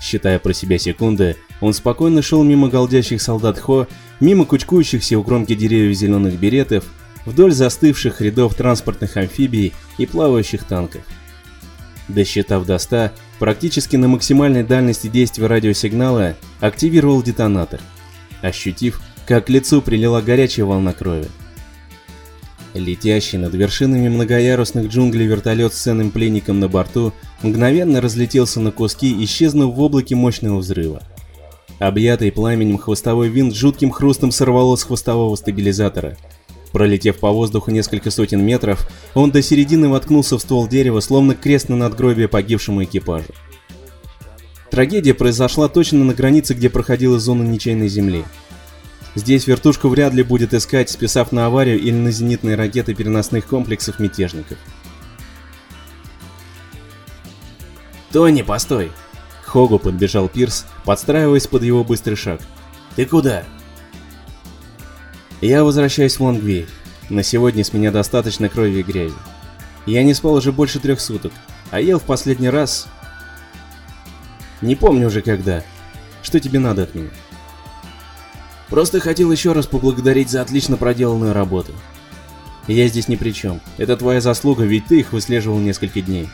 Считая про себя секунды, он спокойно шел мимо голдящих солдат Хо, мимо кучкующихся у кромки деревьев зеленых беретов, вдоль застывших рядов транспортных амфибий и плавающих танков. Досчитав до 100, практически на максимальной дальности действия радиосигнала, активировал детонатор, ощутив, как к лицу прилила горячая волна крови. Летящий над вершинами многоярусных джунглей вертолет с ценным пленником на борту мгновенно разлетелся на куски, исчезнув в облаке мощного взрыва. Объятый пламенем хвостовой винт жутким хрустом сорвало с хвостового стабилизатора. Пролетев по воздуху несколько сотен метров, он до середины воткнулся в ствол дерева, словно крест на надгробие погибшему экипажу. Трагедия произошла точно на границе, где проходила зона ничейной земли. Здесь вертушку вряд ли будет искать, списав на аварию или на зенитные ракеты переносных комплексов мятежников. «Тони, постой!» К Хогу подбежал Пирс, подстраиваясь под его быстрый шаг. «Ты куда?» «Я возвращаюсь в Лонгвей. На сегодня с меня достаточно крови и грязи. Я не спал уже больше трех суток, а ел в последний раз... Не помню уже когда. Что тебе надо от меня?» Просто хотел еще раз поблагодарить за отлично проделанную работу. Я здесь ни при чем. Это твоя заслуга, ведь ты их выслеживал несколько дней.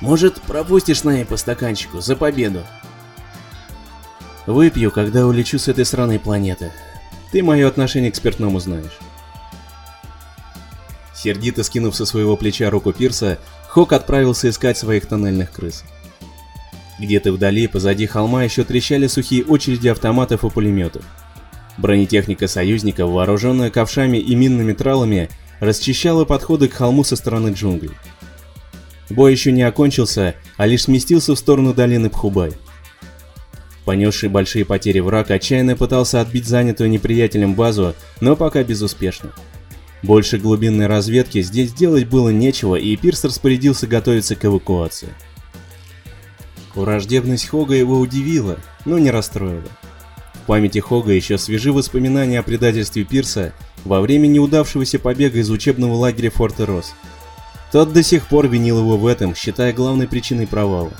Может, пропустишь с нами по стаканчику за победу? Выпью, когда улечу с этой сраной планеты. Ты мое отношение к спиртному знаешь. Сердито скинув со своего плеча руку Пирса, Хок отправился искать своих тоннельных крыс. Где-то вдали, позади холма, еще трещали сухие очереди автоматов и пулеметов. Бронетехника союзников, вооруженная ковшами и минными тралами, расчищала подходы к холму со стороны джунглей. Бой еще не окончился, а лишь сместился в сторону долины Пхубай. Понесший большие потери враг отчаянно пытался отбить занятую неприятелем базу, но пока безуспешно. Больше глубинной разведки здесь делать было нечего, и Пирс распорядился готовиться к эвакуации. Враждебность Хога его удивила, но не расстроила. В памяти Хога еще свежи воспоминания о предательстве Пирса во время неудавшегося побега из учебного лагеря Форта Росс. Тот до сих пор винил его в этом, считая главной причиной провала.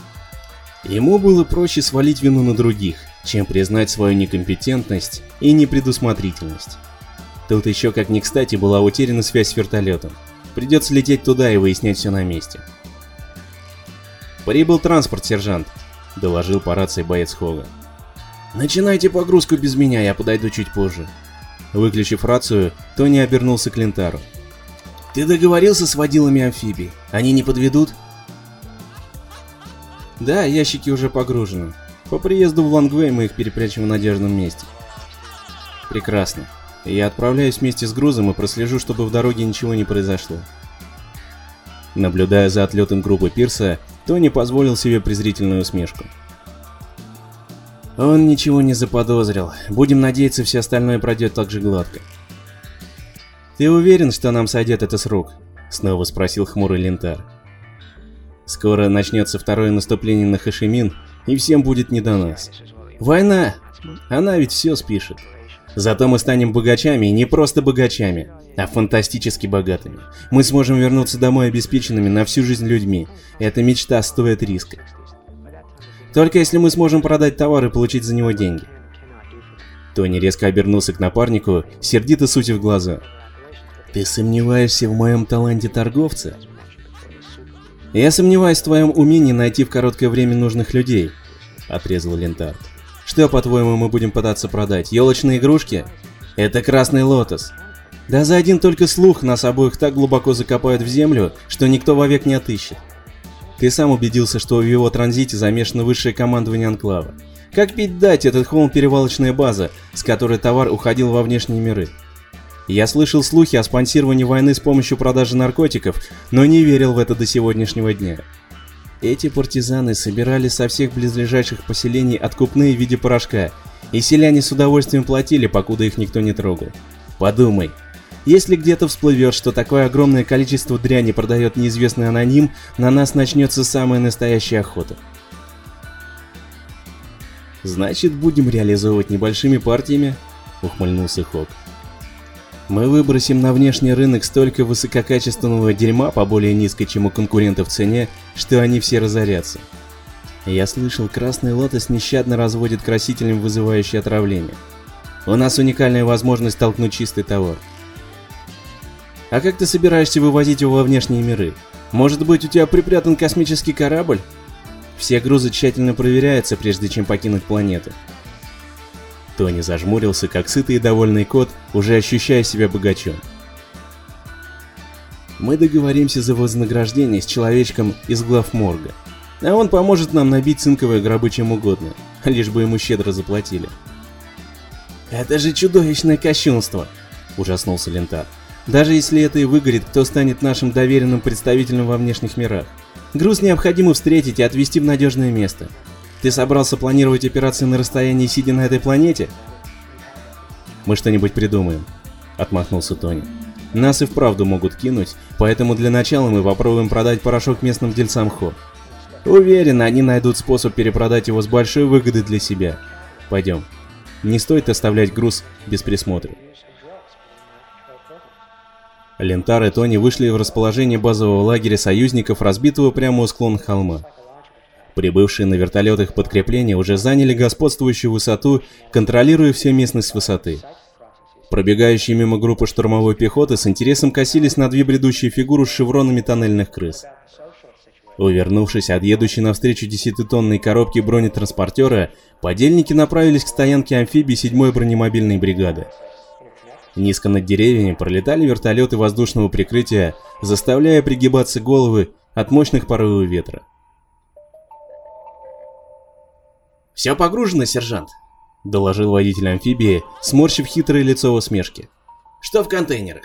Ему было проще свалить вину на других, чем признать свою некомпетентность и непредусмотрительность. Тут еще как ни кстати была утеряна связь с вертолетом. Придется лететь туда и выяснять все на месте. «Прибыл транспорт, сержант», — доложил по рации боец Хога. «Начинайте погрузку без меня, я подойду чуть позже». Выключив рацию, Тони обернулся к Лентару. «Ты договорился с водилами амфибий? Они не подведут?» «Да, ящики уже погружены. По приезду в Лангвей мы их перепрячем в надежном месте». «Прекрасно. Я отправляюсь вместе с грузом и прослежу, чтобы в дороге ничего не произошло». Наблюдая за отлетом группы Пирса, Тони позволил себе презрительную усмешку. Он ничего не заподозрил. Будем надеяться, все остальное пройдет так же гладко. «Ты уверен, что нам сойдет это с рук?» — снова спросил хмурый Лентар. «Скоро начнется второе наступление на Хашимин, и всем будет не до нас. Война! Она ведь все спишет. Зато мы станем богачами, и не просто богачами, а фантастически богатыми. Мы сможем вернуться домой обеспеченными на всю жизнь людьми. Эта мечта стоит риска. Только если мы сможем продать товар и получить за него деньги. Тони резко обернулся к напарнику, сердито сутив глаза. «Ты сомневаешься в моем таланте торговца?» «Я сомневаюсь в твоем умении найти в короткое время нужных людей», — отрезал Лентард. «Что, по-твоему, мы будем пытаться продать? Елочные игрушки? Это Красный Лотос. Да за один только слух нас обоих так глубоко закопают в землю, что никто вовек не отыщет. Ты сам убедился, что в его транзите замешано высшее командование Анклава. Как пить дать этот холм перевалочная база, с которой товар уходил во внешние миры? Я слышал слухи о спонсировании войны с помощью продажи наркотиков, но не верил в это до сегодняшнего дня. Эти партизаны собирали со всех близлежащих поселений откупные в виде порошка, и селяне с удовольствием платили, покуда их никто не трогал. Подумай, если где-то всплывет, что такое огромное количество дряни продает неизвестный аноним, на нас начнется самая настоящая охота. Значит, будем реализовывать небольшими партиями? Ухмыльнулся Хок. Мы выбросим на внешний рынок столько высококачественного дерьма по более низкой, чем у конкурентов цене, что они все разорятся. Я слышал, Красный Лотос нещадно разводит красителем, вызывающий отравление. У нас уникальная возможность толкнуть чистый товар. А как ты собираешься вывозить его во внешние миры? Может быть, у тебя припрятан космический корабль? Все грузы тщательно проверяются, прежде чем покинуть планету. Тони зажмурился, как сытый и довольный кот, уже ощущая себя богачом. Мы договоримся за вознаграждение с человечком из глав морга. А он поможет нам набить цинковые гробы чем угодно, лишь бы ему щедро заплатили. «Это же чудовищное кощунство!» – ужаснулся Лентар. «Даже если это и выгорит, кто станет нашим доверенным представителем во внешних мирах? Груз необходимо встретить и отвезти в надежное место. Ты собрался планировать операции на расстоянии, сидя на этой планете?» «Мы что-нибудь придумаем», — отмахнулся Тони. «Нас и вправду могут кинуть, поэтому для начала мы попробуем продать порошок местным дельцам Хо. Уверен, они найдут способ перепродать его с большой выгодой для себя. Пойдем. Не стоит оставлять груз без присмотра. Лентар и Тони вышли в расположение базового лагеря союзников, разбитого прямо у склона холма. Прибывшие на вертолетах подкрепления уже заняли господствующую высоту, контролируя всю местность высоты. Пробегающие мимо группы штурмовой пехоты с интересом косились на две бредущие фигуры с шевронами тоннельных крыс. Увернувшись от едущей навстречу десятитонной коробки бронетранспортера, подельники направились к стоянке амфибии 7-й бронемобильной бригады. Низко над деревьями пролетали вертолеты воздушного прикрытия, заставляя пригибаться головы от мощных порывов ветра. «Все погружено, сержант», — доложил водитель амфибии, сморщив хитрое лицо в усмешке. «Что в контейнерах?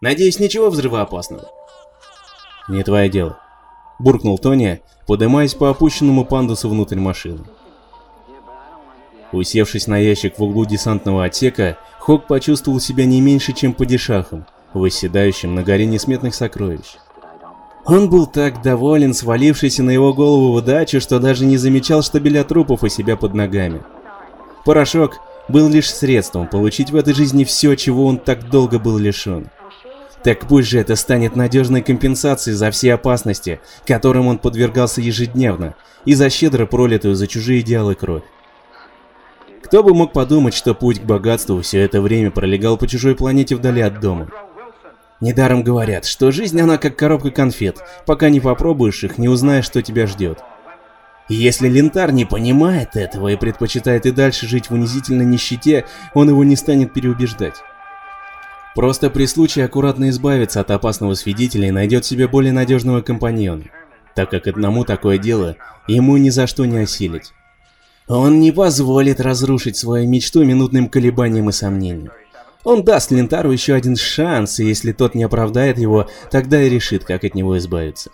Надеюсь, ничего взрывоопасного?» «Не твое дело», — буркнул Тони, поднимаясь по опущенному пандусу внутрь машины. Усевшись на ящик в углу десантного отсека, Хок почувствовал себя не меньше, чем падишахом, восседающим на горе несметных сокровищ. Он был так доволен свалившейся на его голову удачей, что даже не замечал штабеля трупов у себя под ногами. Порошок был лишь средством получить в этой жизни все, чего он так долго был лишен. Так пусть же это станет надежной компенсацией за все опасности, которым он подвергался ежедневно, и за щедро пролитую за чужие идеалы кровь. Кто бы мог подумать, что путь к богатству все это время пролегал по чужой планете вдали от дома. Недаром говорят, что жизнь она как коробка конфет, пока не попробуешь их, не узнаешь, что тебя ждет. И если Лентар не понимает этого и предпочитает и дальше жить в унизительной нищете, он его не станет переубеждать. Просто при случае аккуратно избавиться от опасного свидетеля и найдет себе более надежного компаньона, так как одному такое дело ему ни за что не осилить. Он не позволит разрушить свою мечту минутным колебанием и сомнением. Он даст Лентару еще один шанс, и если тот не оправдает его, тогда и решит, как от него избавиться.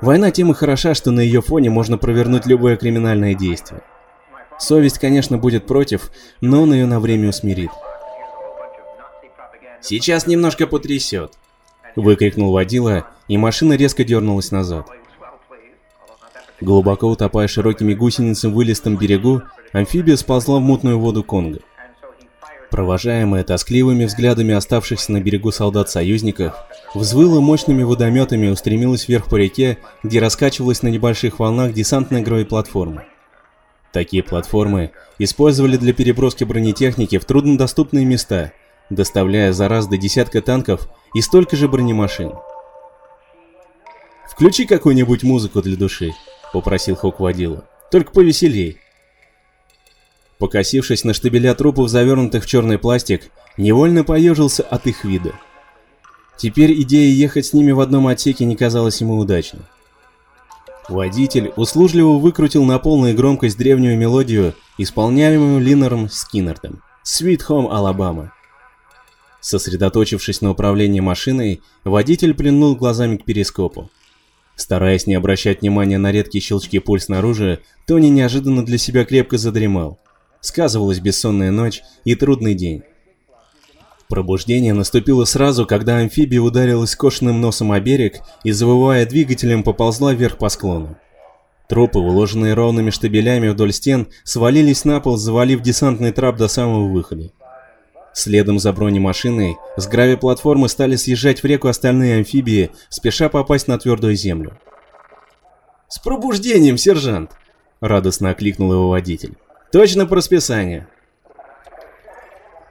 Война тем и хороша, что на ее фоне можно провернуть любое криминальное действие. Совесть, конечно, будет против, но он ее на время усмирит. «Сейчас немножко потрясет», — выкрикнул водила, и машина резко дернулась назад. Глубоко утопая широкими гусеницами в вылистом берегу, амфибия сползла в мутную воду Конго. Провожаемая тоскливыми взглядами оставшихся на берегу солдат-союзников, взвыла мощными водометами и устремилась вверх по реке, где раскачивалась на небольших волнах десантная грой-платформа. Такие платформы использовали для переброски бронетехники в труднодоступные места, доставляя за раз до десятка танков и столько же бронемашин. «Включи какую-нибудь музыку для души», — попросил Хок водила. «Только повеселей». Покосившись на штабеля трупов, завернутых в черный пластик, невольно поежился от их вида. Теперь идея ехать с ними в одном отсеке не казалась ему удачной. Водитель услужливо выкрутил на полную громкость древнюю мелодию, исполняемую Линнером Скиннертом «Sweet Home Alabama». Сосредоточившись на управлении машиной, водитель прильнул глазами к перископу. Стараясь не обращать внимания на редкие щелчки пуль снаружи, Тони неожиданно для себя крепко задремал. Сказывалась бессонная ночь и трудный день. Пробуждение наступило сразу, когда амфибия ударилась кошенным носом о берег и, завывая двигателем, поползла вверх по склону. Трупы, уложенные ровными штабелями вдоль стен, свалились на пол, завалив десантный трап до самого выхода. Следом за бронемашиной с грави-платформы стали съезжать в реку остальные амфибии, спеша попасть на твердую землю. «С пробуждением, сержант!» — радостно окликнул его водитель. «Точно по расписанию.